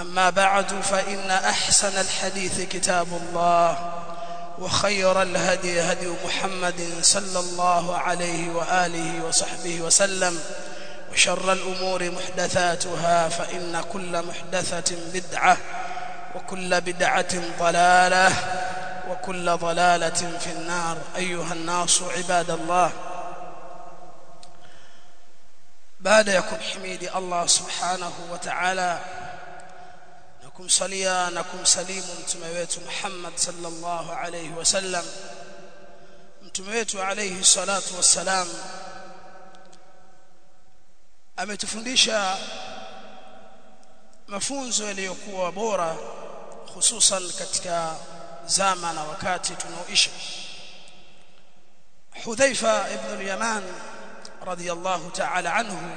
أما بعد فإن أحسن الحديث كتاب الله وخير الهدي هدي محمد صلى الله عليه وآله وصحبه وسلم وشر الأمور محدثاتها فإن كل محدثة بدعة وكل بدعة ضلالة وكل ضلالة في النار. أيها الناس عباد الله kumhimidi Allah subhanahu wa ta'ala na kumsalia na kumsalimu mtume wetu Muhammad sallallahu alayhi wasallam mtume wetu alayhi salatu wassalam ametufundisha mafunzo yaliyokuwa bora hususan katika zama na wakati tunaoishi Hudhaifa ibn al-Yaman radiyallahu ta'ala anhu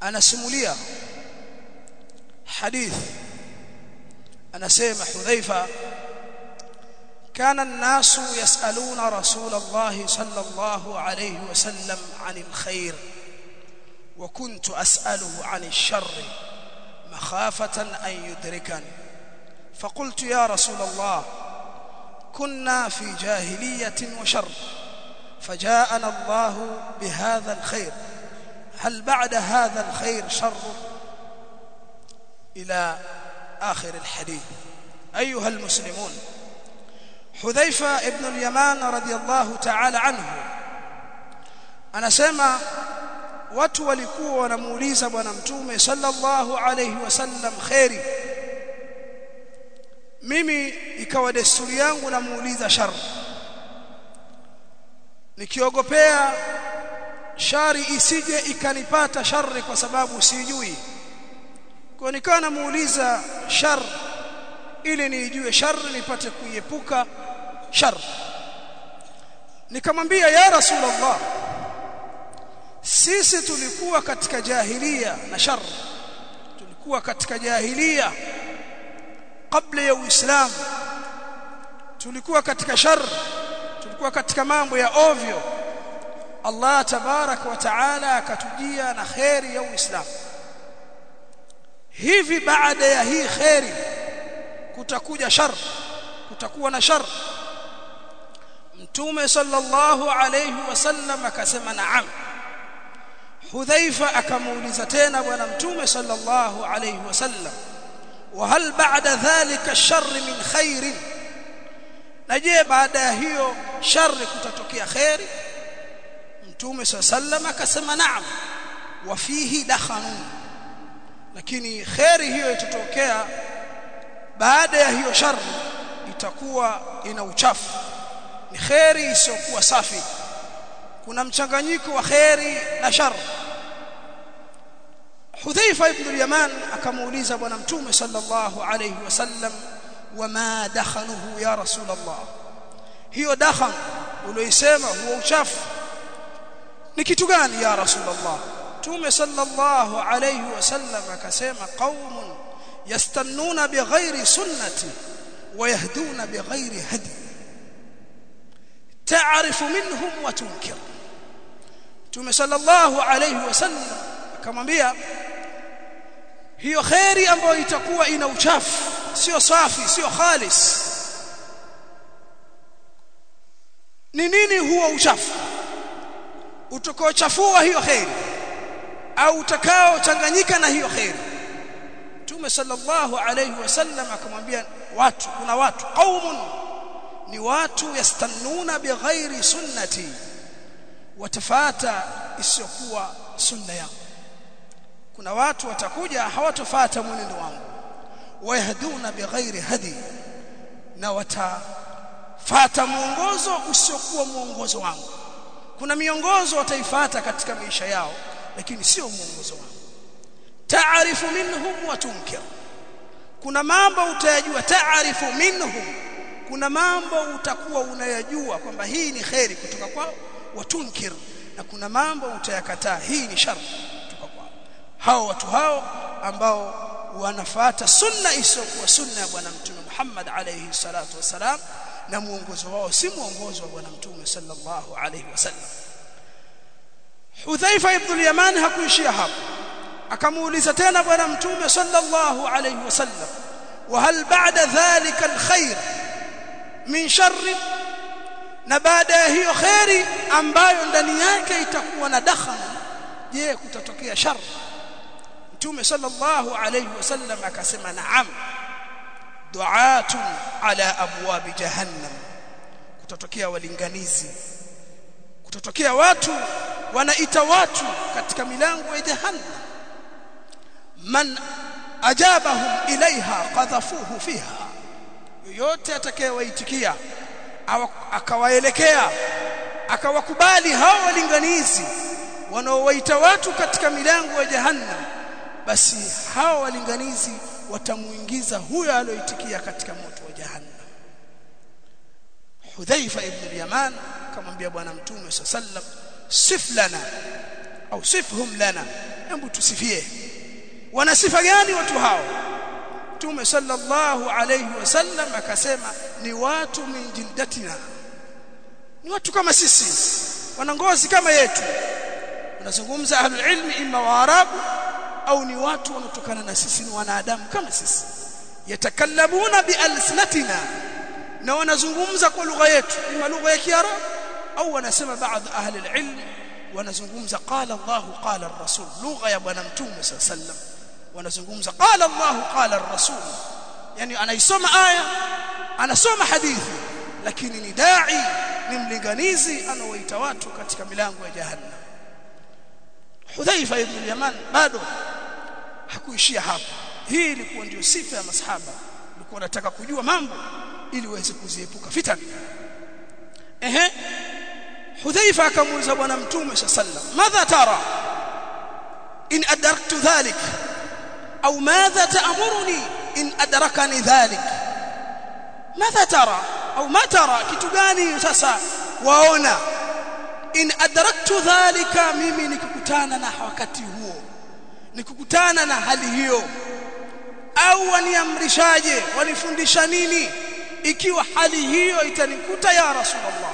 anasimulia hadith anasema Hudhaifa كان الناس يسألون رسول الله صلى الله عليه وسلم عن الخير وكنت أسأله عن الشر مخافة أن يدركني. فقلت يا رسول الله كنا في جاهلية وشر فجاءنا الله بهذا الخير. هل بعد هذا الخير شر؟ إلى آخر الحديث أيها المسلمون حذيفة ابن اليمان رضي الله تعالى عنه anasema watu walikuwa wanamuuliza bwana mtume sallallahu alayhi wasallam khairi mimi ikawa desturi yangu namuuliza shari nikiogopea shari isije ikanipata shari kwa sababu sijui kwa nikawa namuuliza shar ili niijue shar nipate kuiepuka? Shar. Nikamwambia ya rasulullah sisi tulikuwa katika jahilia na shar. Tulikuwa katika jahilia kabla ya uislamu. Tulikuwa katika shar tulikuwa katika mambo ya ovyo. Allah tabarak wa taala akatujia na khairi ya uislamu hivi baada ya hii khairi kutakuja shar kutakuwa na shar mtume sallallahu alayhi wasallam akasema naam hudhaifa akamuuliza tena bwana mtume sallallahu alayhi wasallam wa hal ba'da dhalika ash-sharr min khairin na je baada ya hiyo shari kutatokea khairi mtume sallallahu akasema naam wa fihi dakhanun lakini khairi hiyo itatokea baada ya hiyo shari itakuwa ina uchafu. Ni khairi isiyokuwa safi. Kuna mchanganyiko wa khairi na shari Hudhaifa ibn al-Yaman akamuuliza bwana mtume sallallahu alayhi wasallam wama dakhanuhu ya rasulullah? Hiyo dakhan ulioisema huo uchafu. Ni kitu gani ya rasulullah mtume sallallahu alayhi wasallam akasema qaumun yastannuna bighairi sunnati wayahduna bighairi hadi ta'rifu minhum wa tunkir. Mtume sallallahu alayhi wasallam akamwambia hiyo khairi ambayo itakuwa ina uchafu sio safi sio khalis. Ni nini huo uchafu? Utakaochafua hiyo khairi au utakaochanganyika na hiyo khairi Mtume sallallahu alayhi wasallam akamwambia watu kuna watu qaumun ni watu yastannuna bighairi sunnati watafata isiyokuwa sunna yangu. Kuna watu watakuja hawatofata mwenendo wangu. Wayahduna bighairi hadi na watafata mwongozo usiokuwa mwongozo wangu. Kuna miongozo wataifata katika maisha yao lakini sio mwongozo wao taarifu minhum wa tunkir. Kuna mambo utayajua taarifu minhum. Kuna mambo utakuwa unayajua kwamba hii ni khairi kutoka kwao wa tunkir na kuna mambo utayakataa hii ni shari kutoka kwao. Hao watu hao ambao wanafata sunna isiyokuwa sunna ya bwana mtume Muhammad alayhi salatu wasalam na muongozo wao si muongozo wa bwana mtume sallallahu alayhi wasallam Hudhaifa ibn al-Yaman hakuishia hapo. Akamuuliza tena bwana mtume sallallahu alayhi wasallam wa hal ba'da dhalika alkhair min sharri? Na baada ya hiyo khairi ambayo ndani yake itakuwa na dakhala je kutatokea shar mtume sallallahu alayhi wasallam akasema naam du'atun ala abwabi jahannam. Kutatokea walinganizi kutatokea watu wanaita watu katika milango ya jahannam. Man ajabahum ilaiha qadhafuhu fiha. Yoyote atakayewaitikia akawaelekea akawakubali hao walinganizi wanaowaita watu katika milango ya jahannam basi hao walinganizi watamuingiza huyo aliyoitikia katika moto wa jahannam. Hudhaifa ibn al-Yaman akamwambia bwana mtume sallam sif lana au sifhum lana. Hebu tusifie. Wana sifa gani watu hao? Mtume sallallahu alayhi wasallam akasema ni watu min jildatina. Ni watu kama sisi. Wana ngozi kama yetu. Wanazungumza ahlul ilmi imma waarabu au ni watu wanatokana na sisi ni wanadamu kama sisi. Yatakallamuna bialsinatina na wanazungumza kwa lugha yetu. Ima lugha ya kiarabu au wanasema baadhi ahli alilm wanazungumza qala Allah qala ar-rasul. Lugha ya bwana mtume sallam wanazungumza qala Allah qala ar-rasul. Yani anaisoma aya anasoma hadithi lakini ni dai ni mlinganizi anaoita watu katika milango ya jahannam. Hudhaifa ibn Yaman bado hakuishia hapa hii ilikuwa ndio sifa ya masahaba. Walikuwa wanataka kujua mambo ili waweze kuziepuka fitani ehe Hudhaifa akamuuliza bwana mtume sallam madha tara? In adraktu dhalik? Au madha taamuruni in adrakani dhalik? Madha tara? Au ma tara? Kitu gani sasa? Waona. In adraktu dhalika mimi nikikutana na wakati huo nikikutana na hali hiyo au waniamrishaje? Wanifundisha nini? Ikiwa hali hiyo itanikuta ya rasulullah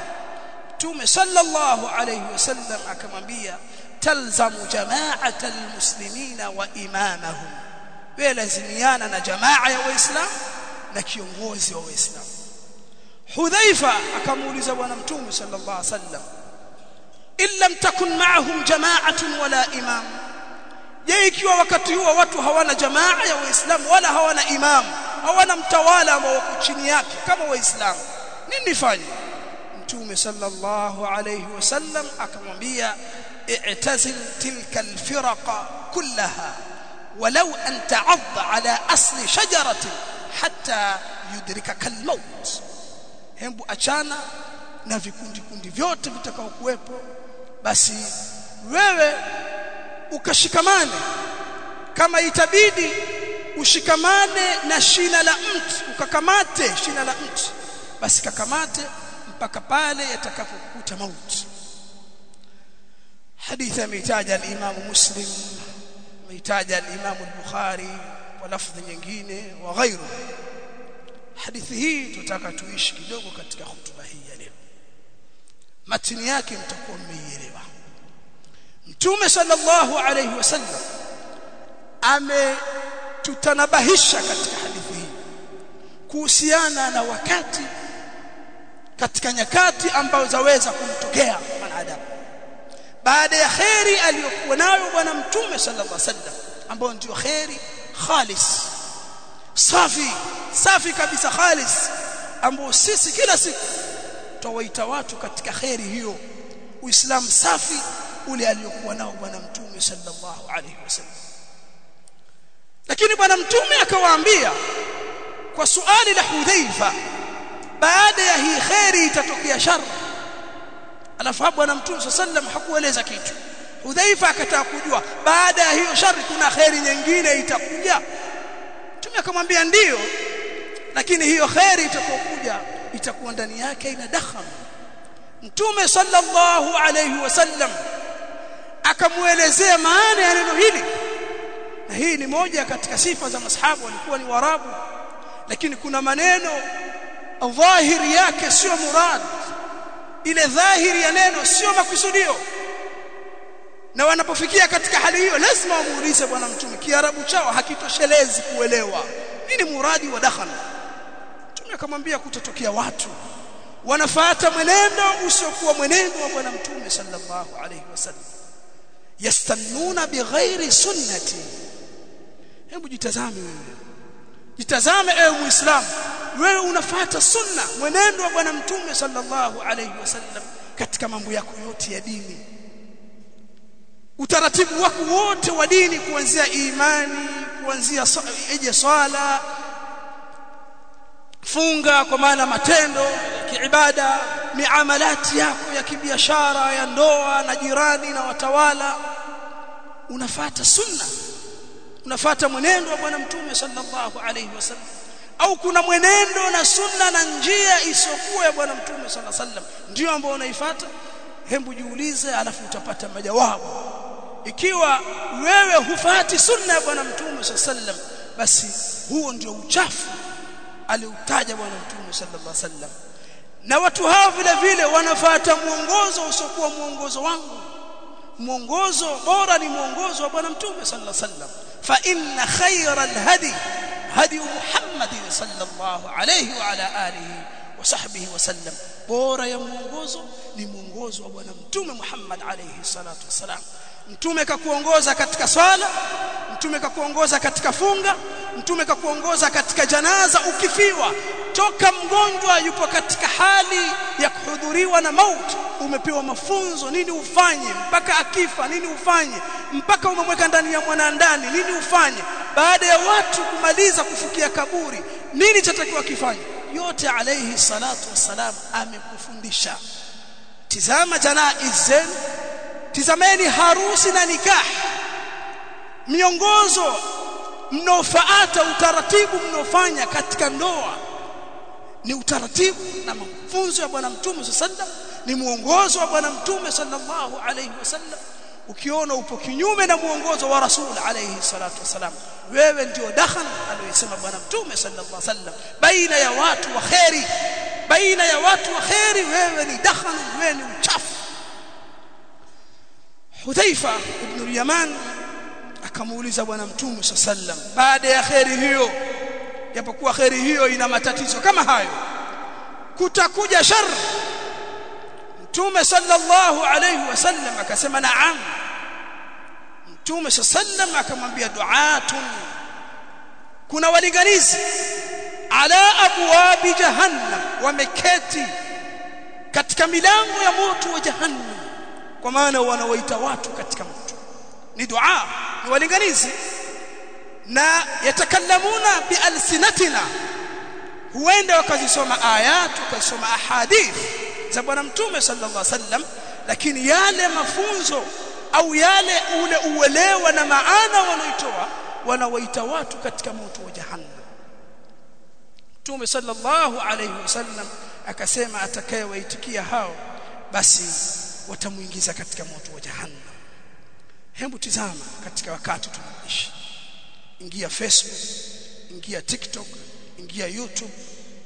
tume sallallahu alayhi wasallam akamwambia talzamu jama'ata almuslimina wa imamahum wewe lazimiana na jamaa ya waislamu na kiongozi wa waislamu hudhaifa akamuuliza bwana mtume sallallahu alayhi wasallam in lam takun ma'ahum jama'atun wala imam je ikiwa wakati huo watu hawana jamaa ya waislamu wala hawana imam hawana mtawala ambao wako chini yake kama waislamu nini nifanye mtume sallallahu alayhi wasallam akamwambia i'tazil tilka alfiraqa kullaha ولو أن تعض على أصل شجرة حتى يدركك الموت hembu achana na vikundi kundi vyote vitakao basi wewe ukashikamane kama itabidi ushikamane na shina la mti ukakamate shina la mti basi kakamate mpaka pale yatakapokuta mauti. Hadithi ameitaja al-Imam Muslim ameitaja al-Imam al-Bukhari kwa lafdhi nyingine wa ghairu hadithi hii tutaka tuishi kidogo katika hutuba hii ya leo. Matini yake mtakuwa mmeielewa. Mtume sallallahu alayhi wasallam ametutanabahisha katika hadithi hii kuhusiana na wakati katika nyakati ambazo zaweza kumtokea mwanadamu. Baada ya khairi aliyokuwa nayo bwana mtume sallallahu alaihi wasallam ambayo ndio khairi khalis safi safi kabisa khalis ambao sisi kila siku twawaita watu katika khairi hiyo uislamu safi ule aliyokuwa nao bwana mtume sallallahu alaihi wasallam. Lakini bwana mtume akawaambia kwa suali la Hudhaifa baada ya hii khairi itatokea shar. Alafu bwana mtume sallam hakueleza kitu. Hudhaifa akataka kujua. Baada ya hiyo shari kuna khairi nyingine itakuja. Mtume akamwambia ndiyo lakini hiyo khairi itakokuja itakuwa ndani yake ina dakham. Mtume sallallahu alayhi wasallam akamuelezea maana ya neno hili. Na hii ni moja katika sifa za masahabu walikuwa ni warabu lakini kuna maneno dhahiri yake sio murad. Ile dhahiri ya neno sio makusudio. Na wanapofikia katika hali hiyo lazima wamuulize bwana mtume kiarabu chao hakitoshelezi kuelewa. Nini muradi wa dakhala mtume akamwambia kutotokea watu wanafuata mwenendo usiokuwa mwenendo wa bwana mtume sallallahu alayhi wasallam. Yastannuna bighairi sunnati. Hebu jitazame wewe. Jitazame ewe muislamu wewe unafuata sunna mwenendo wa bwana mtume sallallahu alayhi wasallam katika mambo yako yote ya dini. Utaratibu wako wote wa dini kuanzia imani kuanzia eje swala funga kwa maana matendo kiibada miamalati yako ya kibiashara ya ndoa na jirani na watawala. Unafata sunna unafata mwenendo wa bwana mtume sallallahu alayhi wasallam au kuna mwenendo na sunna na njia isiyokuwa ya bwana mtume sala sallam ndio ambao unaifuata? Hebu jiulize alafu utapata majawabu. Ikiwa wewe hufati sunna ya bwana mtume sala sallam basi huo ndio uchafu aliutaja bwana mtume sallallahu sallam na watu hao vile vile wanafuata mwongozo usiokuwa mwongozo wangu. Mwongozo bora ni mwongozo wa bwana mtume sallallahu sallam fa inna khayra alhadi هدي محمد صلى الله عليه وعلى آله وصحبه وسلم. بورا يا مونغوزو ني محمد عليه الصلاة والسلام. Mtume kakuongoza katika swala mtume kakuongoza katika funga mtume kakuongoza katika janaza ukifiwa. Toka mgonjwa yupo katika hali ya kuhudhuriwa na mauti umepewa mafunzo nini ufanye? Mpaka akifa nini ufanye? Mpaka umemweka ndani ya mwanandani nini ufanye? Baada ya watu kumaliza kufukia kaburi nini chatakiwa kifanye? Yote alayhi salatu wassalam amekufundisha. Tizama janaiz zenu tizameni harusi na nikah. Miongozo mnofaata utaratibu mnofanya katika ndoa ni utaratibu na mafunzo ya bwana mtume sallam ni muongozo wa bwana mtume sallallahu alayhi wasallam. Ukiona upo kinyume na muongozo wa rasul alayhi salatu wasalam wewe ndio dakhan aliyosema bwana mtume sallallahu alayhi wasallam. Baina ya watu wa khairi baina ya watu wa khairi wewe ni dakhan wewe ni uchafu Hudhaifa ibn al-Yaman akamuuliza bwana mtume sallam baada ya khairi hiyo japokuwa khairi hiyo ina matatizo kama hayo kutakuja shar mtume sallallahu alayhi wasallam akasema naam. Mtume sallam akamwambia du'atun. Kuna walinganizi ala abwabi jahannam wameketi katika milango ya moto wa jahannam kwa maana wanawaita watu katika moto ni dua ni walinganizi. Na yatakallamuna bialsinatina huenda wakazisoma ayat wakazisoma ahadith za bwana mtume sallallahu alaihi wasallam lakini yale mafunzo au yale ule uelewa na maana wanaitoa wanawaita watu katika moto wa jahannam. Mtume sallallahu alaihi wasallam akasema atakayewaitikia hao basi watamuingiza katika moto wa jahannam. Hebu tizama katika wakati tunaishi ingia facebook ingia tiktok ingia youtube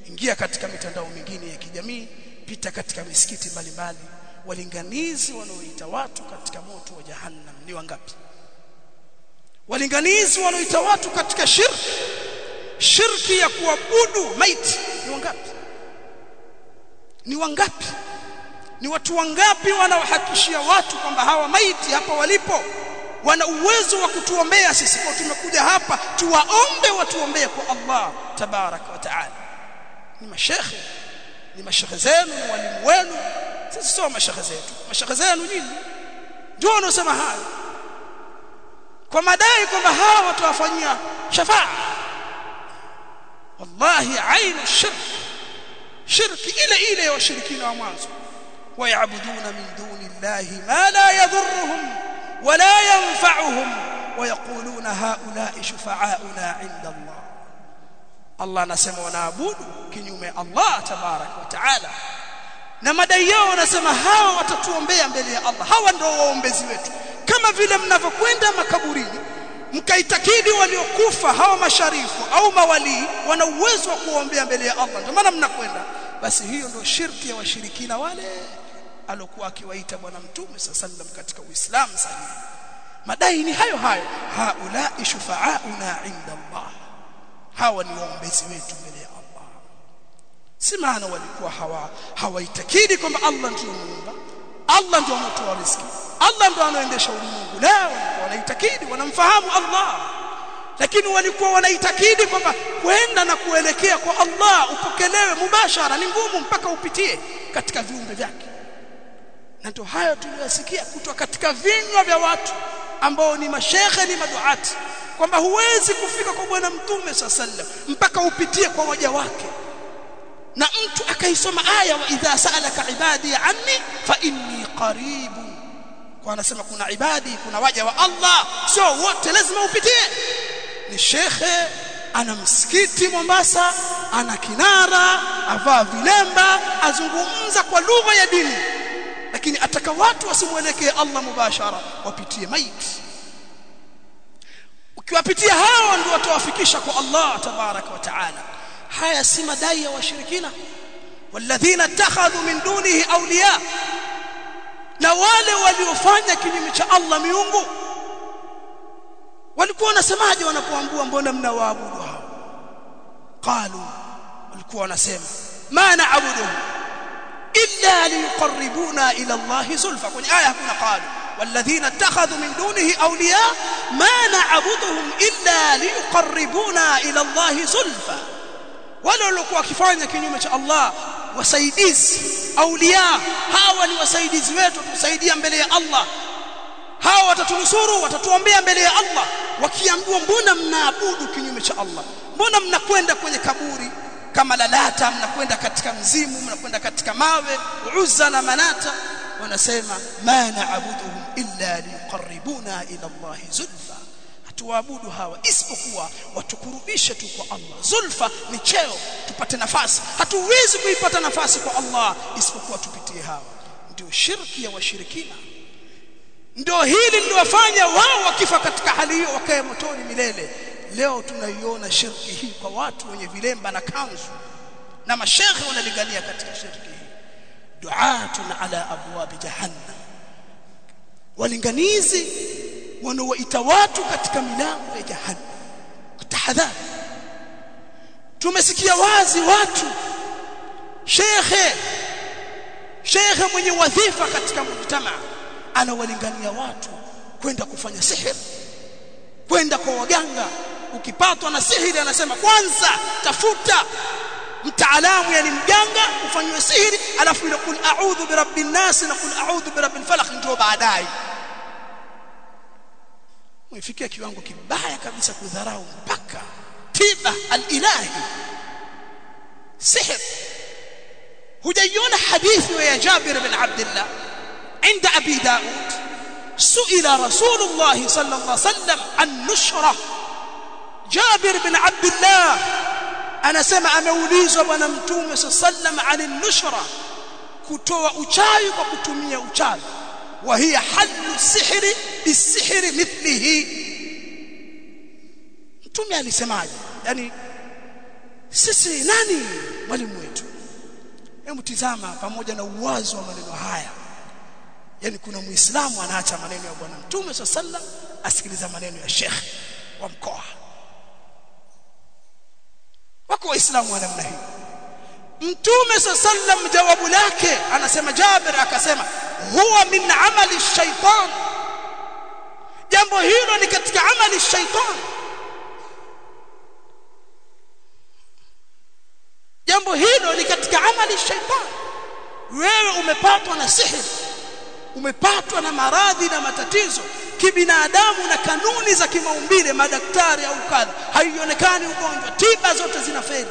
ingia katika mitandao mingine ya kijamii pita katika misikiti mbalimbali. Walinganizi wanaoita watu katika moto wa jahannam ni wangapi? Walinganizi wanaoita watu katika shirki shirki ya kuabudu maiti ni wangapi? Ni wangapi ni watu wangapi wanaohakishia watu kwamba hawa maiti hapa walipo? Wana uwezo wa kutuombea sisi kwa tumekuja hapa tuwaombe watuombee kwa Allah tabarak wa taala. Ni mashekhe ni mashekhe zenu ni walimu wenu. Sisi sio mashekhe zetu. Mashekhe zenu nyinyi. Ndio wanaosema hayo. Kwa madai kwamba hawa watawafanyia shafaa. Wallahi ainu shirk. Shirki ile ile ya washirikina wa mwanzo ويعبدون من دون الله ما لا يضرهم ولا ينفعهم ويقولون هؤلاء شفعاؤنا عند الله الله anasema wanaabudu kinyume Allah tabarak wa taala na madai yao wanasema hawa watatuombea mbele ya Allah hawa ndio waombezi wetu kama vile mnavyokwenda makaburini mkaitakidi waliokufa hawa masharifu au mawalii wana uwezo wa kuombea mbele ya Allah ndio maana mnakwenda basi hiyo ndio shirki ya washirikina wale alokuwa akiwaita bwana mtume sallam katika uislamu sahihi madai ni hayo hayo. Haula shufaauna inda Allah hawa ni waombezi wetu mbele ya Allah. Si maana walikuwa hawa hawaitakidi kwamba Allah ndiye muumba. Allah ndiye anatoa riziki. Allah ndiye anaendesha ulimwengu. La wanaitakidi wanamfahamu Allah. Lakini walikuwa wanaitakidi kwamba kwenda na kuelekea kwa Allah upokelewe mubashara ni ngumu mpaka upitie katika viumbe vyake na ndio hayo tuliyosikia kutoka katika vinywa vya watu ambao ni mashekhe ni maduati kwamba huwezi kufika kwa bwana mtume sallam mpaka upitie kwa waja wake. Na mtu akaisoma aya wa idha sa'alaka ibadi anni fa inni qaribu kwa anasema kuna ibadi kuna waja wa Allah sio wote lazima upitie. Ni shekhe ana msikiti Mombasa ana kinara avaa vilemba azungumza kwa lugha ya dini lakini ataka watu wasimwelekee Allah mubashara wapitie maiti. Ukiwapitia hawa ndio watawafikisha kwa Allah tabarak wa taala. Haya si madai ya washirikina. Walladhina takhadhu min dunihi awliya na wale waliofanya kinyume cha Allah miungu. Walikuwa wanasemaje wanapoambua mbona mnawaabudu hao? Qalu walikuwa wanasema ma na'buduhum illa liyuqarribuna ila Allah zulfa kwenye aya hakuna qalu والذين اتخذوا من دونه أولياء ما نعبدهم إلا ليقربونا إلى الله زلفى wale waliokuwa wakifanya kinyume cha Allah wasaidizi aulia hawa ni wasaidizi wetu tusaidia mbele ya Allah hawa watatunusuru watatuombea mbele ya Allah wakiambiwa mbona mnaabudu kinyume cha Allah mbona mnakwenda kwenye kaburi Kama ladata mnakwenda katika mzimu mnakwenda katika mawe uzza na manata wanasema ma naabuduhum illa liqarribuna ila Allah zulfa. Hatuwaabudu hawa isipokuwa watukurubishe tu kwa Allah. Zulfa ni cheo tupate nafasi. Hatuwezi kuipata nafasi kwa Allah isipokuwa tupitie hawa. Ndio shirki ya washirikina. Ndio hili liliwafanya wao wakifa katika hali hiyo wakae motoni milele leo tunaiona shirki hii kwa watu wenye vilemba na kanzu na mashekhe wanalingania katika shirki hii. Duatun ala abwab jahannam. Walinganizi wanaoita watu katika milango ya jahannam. Tahadhari. Tumesikia wazi watu shekhe shekhe mwenye wadhifa katika mujtama anawalingania watu kwenda kufanya sihiri kwenda kwa waganga ukipatwa na sihiri anasema kwanza tafuta mtaalamu yani mganga ufanywe sihiri alafu ile kul a'udhu birabbin nas na kul a'udhu birabbil falaq ndio baadaye umefikia kiwango kibaya kabisa kudharau mpaka tiba al-ilahi sihr hujaiona hadithi ya Jabir bin Abdullah عند أبي داود سئل رسول الله صلى الله عليه وسلم عن نشرة Jabir bin Abdullah anasema ameulizwa bwana mtume sallam anin nushra kutoa uchawi kwa kutumia uchawi. Wa hiya halu sihri bisihri mithlihi. Mtume alisemaje? Yani sisi nani mwalimu wetu? Hebu tizama pamoja na uwazo wa maneno haya. Yani kuna muislamu anaacha maneno ya bwana mtume sallam asikiliza maneno ya shekhe wa mkoa wako waislamu wa namna hii. Mtume sallam jawabu lake anasema Jabir akasema huwa min amali shaitan jambo hilo ni katika amali shaitan jambo hilo ni katika amali shaitan wewe umepatwa na sihiri umepatwa na maradhi na matatizo kibinadamu na kanuni za kimaumbile madaktari au kadha haionekani ugonjwa. Tiba zote zinafeli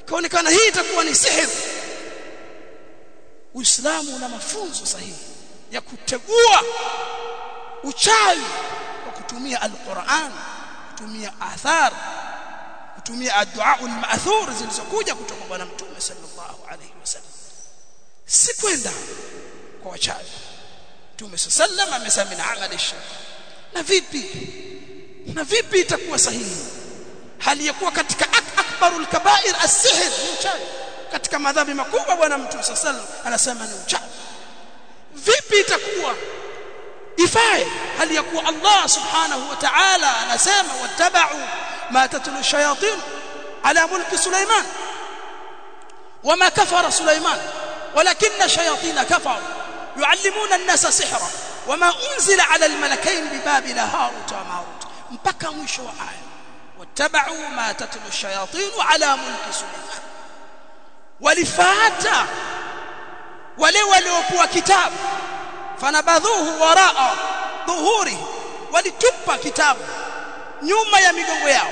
ikaonekana hii itakuwa ni sihiri Uislamu una mafunzo sahihi ya kutegua uchawi kwa kutumia alquran kutumia athar kutumia adua al-ma'thur zilizokuja kutoka kwa Mtume sallallahu alayhi wasallam. Si kwenda kwa wachawi Mtume sallam amesema min amali shaytan na vipi na vipi itakuwa sahihi hali ya kuwa katika akbarul kaba'ir as-sihr uchawi katika madhambi makubwa bwana mtume sallam anasema ni uchawi vipi itakuwa ifae hali ya kuwa Allah subhanahu wa ta'ala anasema wattaba'u ma tatlu shayatin ala mulki Sulaiman wama kafara Sulaiman ولكن شياطين كفروا يعلمون الناس سحرا. وما أنزل على الملكين ببابل هاروت وماروت. إمتى مشى الايه واتبعوا ما تتلو الشياطين على ملك سليمان. ولفات وله وليوقوا كتاب. فنبذوه وراء ظهوره ولتبى كتاب يوم يا مgongo yao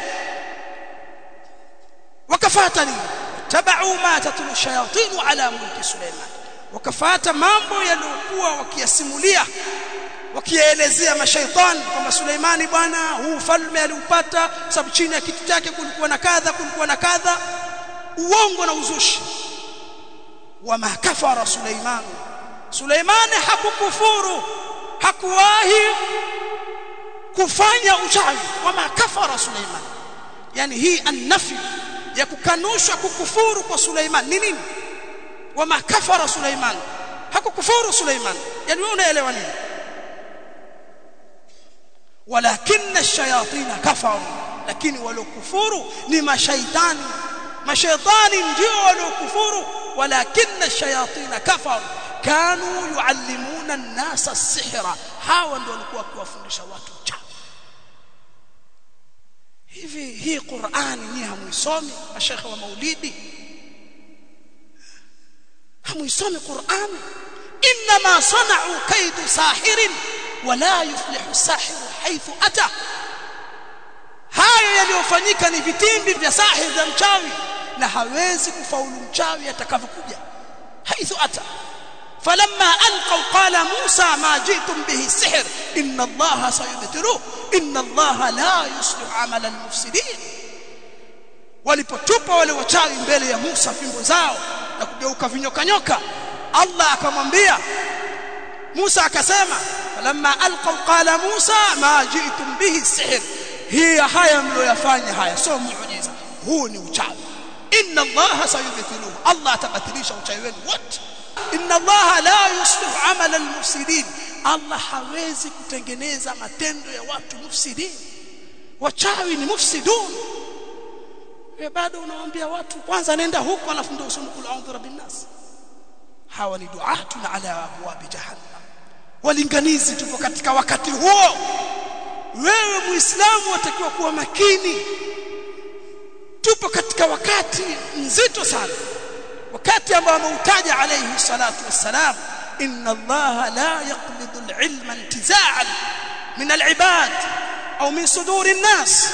وكفاتني. تبعوا ما تتلو الشياطين على ملك سليمان. Wakafata mambo yaliokuwa wakiyasimulia wakielezea mashaitani kwamba Suleimani bwana huu falme aliupata sababu chini ya kitu chake kulikuwa na kadha kulikuwa na kadha. Uongo na uzushi wama kafara Suleiman Suleiman hakukufuru hakuwahi kufanya uchawi wama kafara Suleiman yani hii annafi ya kukanusha kukufuru kwa Suleiman ni nini wama kafara Suleiman. Hakukufuru Suleiman. Yani wewe unaelewa nini? Walakinna ash-shayatin kafaru. Lakini walokufuru ni mashaitani. Mashaitani ndio waliokufuru. Walakinna ash-shayatin kafaru. Kanu yuallimuna an-nasa as-sihra hawa ndio walikuwa kuwafundisha watu uchawi hivi hii Qur'ani ni hamuisomi mashekhe wa maulidi hamuisomi Qur'ani inma sana'u kaidu sahirin wala yuflihu sahiru haithu ata hayo yaliyofanyika ni vitimbi vya sahir vya mchawi na hawezi kufaulu mchawi atakavyokuja haithu ata فلما القوا قال موسى ما جئتم به السحر ان الله سيبتلوه ان الله لا يصلح عمل walipotupa wale wachawi mbele ya Musa fimbo zao na kugeuka vinyokanyoka Allah akamwambia Musa akasema falamma alqaw qala Musa ma ji'tum bihi sihr. Hiya haya mlioyafanya haya sio muujiza huu ni uchawi. Inna Allah sayubtiluhu Allah atabatilisha uchawi wenu wote. Inna Allah la yuslihu amala almufsidin Allah hawezi kutengeneza matendo ya watu mufsidin. Wachawi ni mufsidun wewe bado unawaambia watu kwanza nenda huko alafu ndio usome anzura binnas hawa ni duatun ala abwab jahannam. Walinganizi tupo katika wakati huo. Wewe muislamu watakiwa kuwa makini. Tupo katika wakati mzito sana. Wakati ambao ameutaja alayhi salatu wassalam inna allaha la yaqbidu al-ilma intiza'an min al-ibad aw min sudur an-nas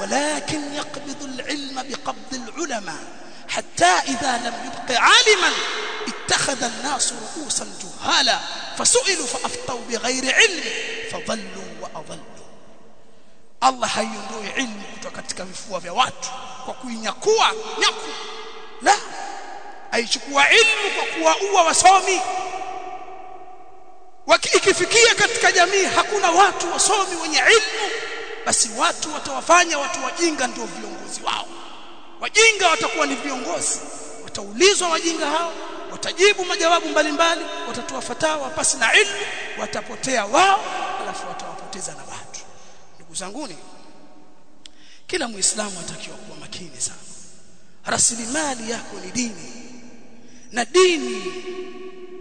ولكن يقبض العلم بقبض العلماء حتى إذا لم يبق عالما اتخذ الناس رؤوسا جهالا فسئلوا فأفطوا بغير علم فظلوا وأظلوا الله هيندوي علم كتوكت كمفوا في وات وكوين يقوى يقوى. لا أي شكوى علم وكوى أوى وصومي. وكيكي فكية كتك جميع هكونا وات وصومي وني basi watu watawafanya watu wajinga ndio viongozi wao. Wajinga watakuwa ni viongozi. Wataulizwa wajinga hao watajibu majawabu mbalimbali watatoa fatawa pasi na ilmu watapotea wao alafu watawapoteza na watu. Ndugu zanguni kila muislamu atakiwa kuwa makini sana. Rasilimali yako ni dini. Na dini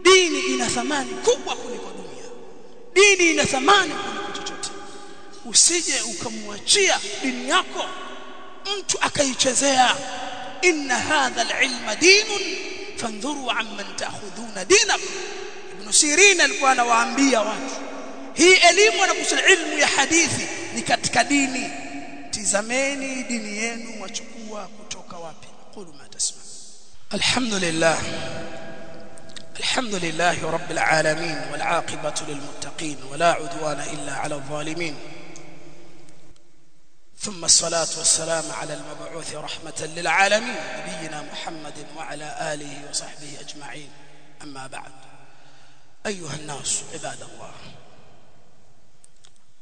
dini ina thamani kubwa kuliko dunia. Dini ina thamani kuliko usije ukamwachia dini yako mtu akaichezea inna hadha alilma dinun fandhuru amman ta'khudhuna dinakum ibn sirin alikuwa anawaambia watu hii elimu anakusema ilmu ya hadithi ni katika dini tizameni dini yenu mwachukua kutoka wapi qulu ma tasma alhamdulillah الحمد لله رب العالمين والعاقبة للمتقين ولا عدوان إلا على الظالمين ثم الصلاة والسلام على المبعوث رحمة للعالمين نبينا محمد وعلى آله وصحبه أجمعين. أما بعد أيها الناس عباد الله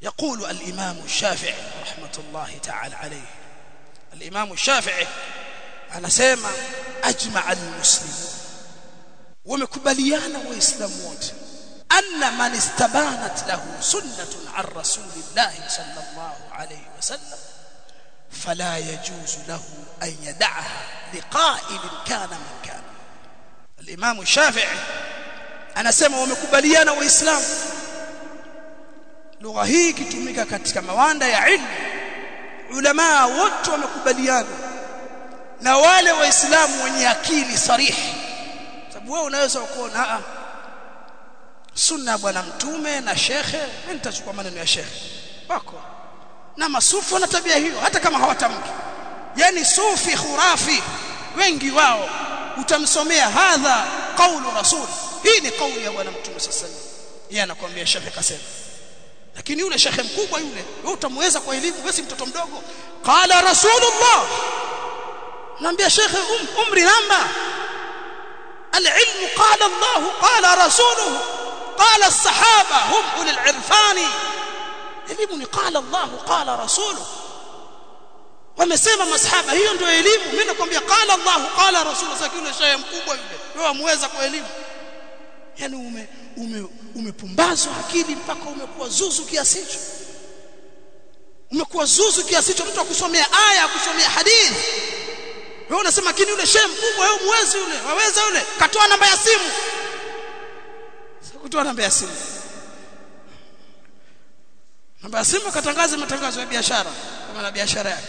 يقول الإمام الشافعي رحمة الله تعالى عليه الإمام الشافعي أنا سيما أجمع ومكبليانا وإسلام wote anna man istabanat lahu sunnatun an rasulillahi sallallahu alayhi wasallam fala yajuzu lahu an yad'aha liqa'ilin kana man kana. Al-imam shafi'i anasema wamekubaliana waislamu lugha hii ikitumika katika mawanda ya ilmu ulama wote wamekubaliana na wale waislamu wenye akili sarihi. Sababu wewe unaweza kuona ah, sunna ya bwana mtume na shekhe mimi nitachukua maneno ya shekhe wako na masufi wana tabia hiyo hata kama hawatamki yani sufi khurafi wengi wao utamsomea hadha qaulu rasul hii ni kauli ya bwana mtume sallallahu alaihi wasallam yeye anakuambia shekhe kasema lakini yule shekhe mkubwa yule wewe utamweza kwa elimu wewe si mtoto mdogo qala rasulullah naambia shekhe um, umri namba العلم قال الله قال رسوله qala as-sahaba hum ulul irfani elimu ni qala Allah qala rasulu wamesema masahaba hiyo ndio elimu. Mimi nakwambia qala Allah qala rasuluhu. Sasa kile shaye mkubwa yule wewe muweza kwa elimu? Yani ume umepumbazwa ume akili mpaka umekuwa zuzu kiasi hicho. Umekuwa zuzu kiasi hicho. Mtu akusomea aya akusomea hadithi. Wewe unasema lakini yule shehe mkubwa wewe muwezi yule. Waweza yule. Katoa namba ya simu kutoa namba ya simu. Namba ya simu katangaza matangazo ya biashara kama na biashara yake.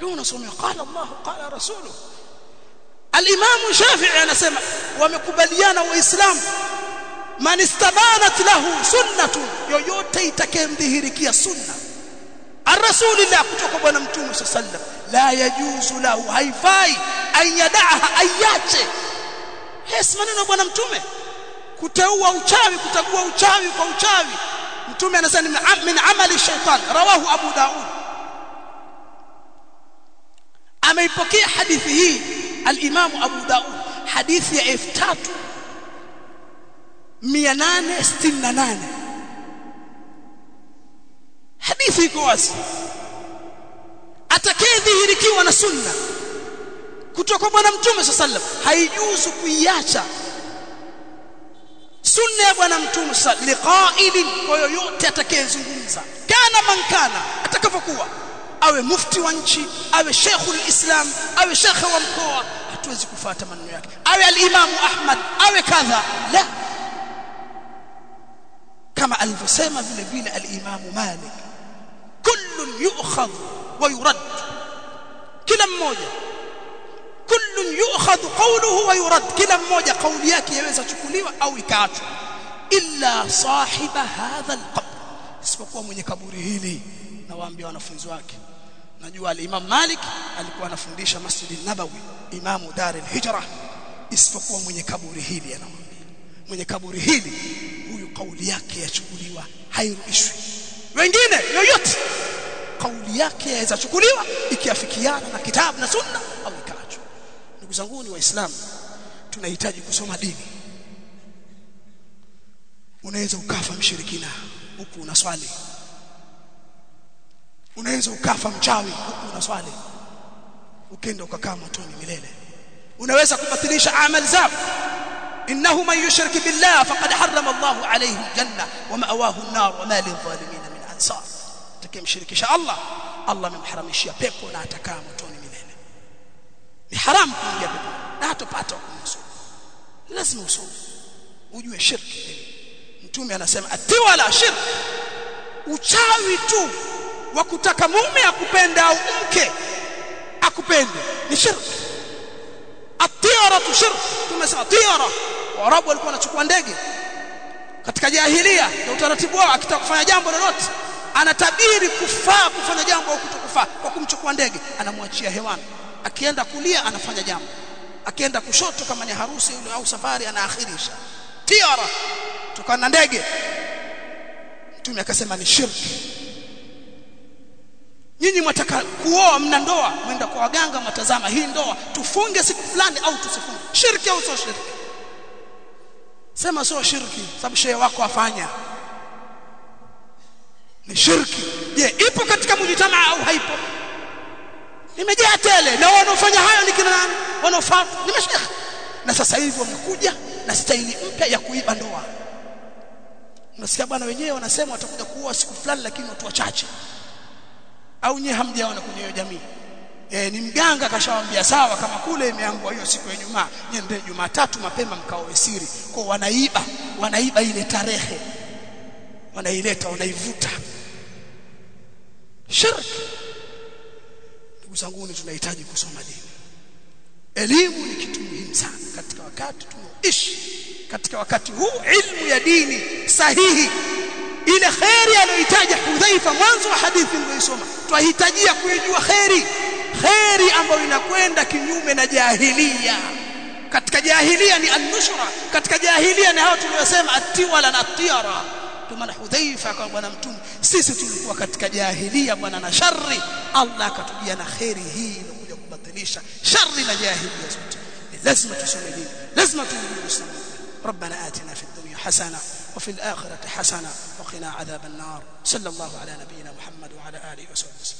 Yeye unasomea qala Allah qala rasuluhu. al-Imam Shafi'i anasema wamekubaliana waislamu man istabanat lahu sunnatu yoyote itakemdhihirikia sunna. Ar-rasulillah kutoka bwana mtume sallallahu la yajuzu lahu haifai. Ayadaha ayache hesi maneno bwana mtume kuteua uchawi kutagua uchawi kwa uchawi. Mtume anasema min amali shaitan rawahu abu daud. Ameipokea hadithi hii al-imam abu daud. Hadithi ya 3868 hadithi iko wazi. Atakayedhihirikiwa na sunna kutoka bwana mtume sallam haijuzu kuiacha sunna ya bwana mtume sallam liqailin kwa yoyote atakayezungumza kana mankana atakapokuwa awe mufti wa nchi awe sheikhul islam awe shekhe wa mkoa hatuwezi kufuata maneno yake. Awe al-imamu ahmad awe kadha la. Kama alivyosema vile vile alimamu malik kullun yu'khadh wa yurad. Kila mmoja kullun yu'khadhu qawluhu wa yurad. Kila mmoja kauli yake yaweza chukuliwa au ikaachwa. Illa sahiba hadha al-qabr. Isipokuwa mwenye kaburi hili nawaambia wanafunzi wake. Najua al-Imam Malik alikuwa anafundisha Masjid an-Nabawi imamu Dar al-Hijra isipokuwa mwenye kaburi hili anamwambia mwenye kaburi hili huyu kauli yake yachukuliwa hairudishwi wengine yoyote kauli yake yaweza chukuliwa ikiafikiana na kitabu na sunna ndugu zangu ni waislamu. Tunahitaji kusoma dini. Unaweza ukafa mshirikina huku unaswali unaweza ukafa mchawi huku unaswali ukenda ukakaa motoni milele. Unaweza kubatilisha amali zako. Innahu man yushrik billah faqad harrama Allah alayhi aljanna wa ma'awahu an-nar wa ma lil-zalimin min ansar. Takimshirikisha Allah Allah amemharamishia pepo na atakaa motoni ni haramu kuingia pepo na hatopata kumsuru lazima usome. Ujue shirki mtume anasema atiwa la shirki. Uchawi tu wa kutaka mume akupende au mke akupende ni shirki. Atiyara tu shirki. Tumesema tiyara waarabu walikuwa wanachukua ndege. Katika jahiliya na utaratibu wao akitaka kufanya jambo lolote anatabiri kufaa kufanya jambo au kutokufaa kwa kumchukua ndege anamwachia hewani akienda kulia anafanya jambo. Akienda kushoto kama ni harusi yule au safari anaakhirisha tiara! Tukana na ndege. Mtume akasema ni shirki. Nyinyi mwataka kuoa mna ndoa mwenda kwa waganga mtazama hii ndoa. Tufunge siku fulani au tusifunge. Shirki au sio shirki? Sema sio shirki sababu shehe wako afanya. Ni shirki. Je ipo katika mujitamaa au haipo imejaa tele. Na wanaofanya hayo ni kina nani? Wanaofuata. Ni mashekhe na sasa hivi wamekuja na staili mpya ya kuiba ndoa. Unasikia bwana wenyewe wanasema watakuja kuoa siku fulani lakini watu wachache. Au nyewe hamjaona kwenye hiyo jamii? E, ni mganga kashawambia sawa kama kule imeangua hiyo siku ya Ijumaa nyende Jumatatu mapema mkaoe siri. Kwa wanaiba wanaiba ile tarehe. Wanaileta wanaivuta. Shirki ndugu zangu tunahitaji kusoma dini. Elimu ni kitu muhimu sana katika wakati tunaoishi katika wakati huu ilmu ya dini sahihi. Ile khairi aliyohitaji Hudhaifa mwanzo wa hadithi niliyosoma twahitajia kuijua khairi khairi ambayo inakwenda kinyume na jahilia. Katika jahilia ni an-nushra katika jahilia ni hao tuliyosema atiwala na tiara maana Hudhaifa kwa bwana mtume sisi tulikuwa katika jahilia bwana na shari Allah akatujia na khairi hii inakuja kubatilisha shari na jahilia zote lazima tusome dini lazima tuujue Uislamu ربنا آتنا في الدنيا حسنة وفي الآخرة حسنة وقنا عذاب النار صلى الله على نبينا محمد وعلى آله وصحبه وسلم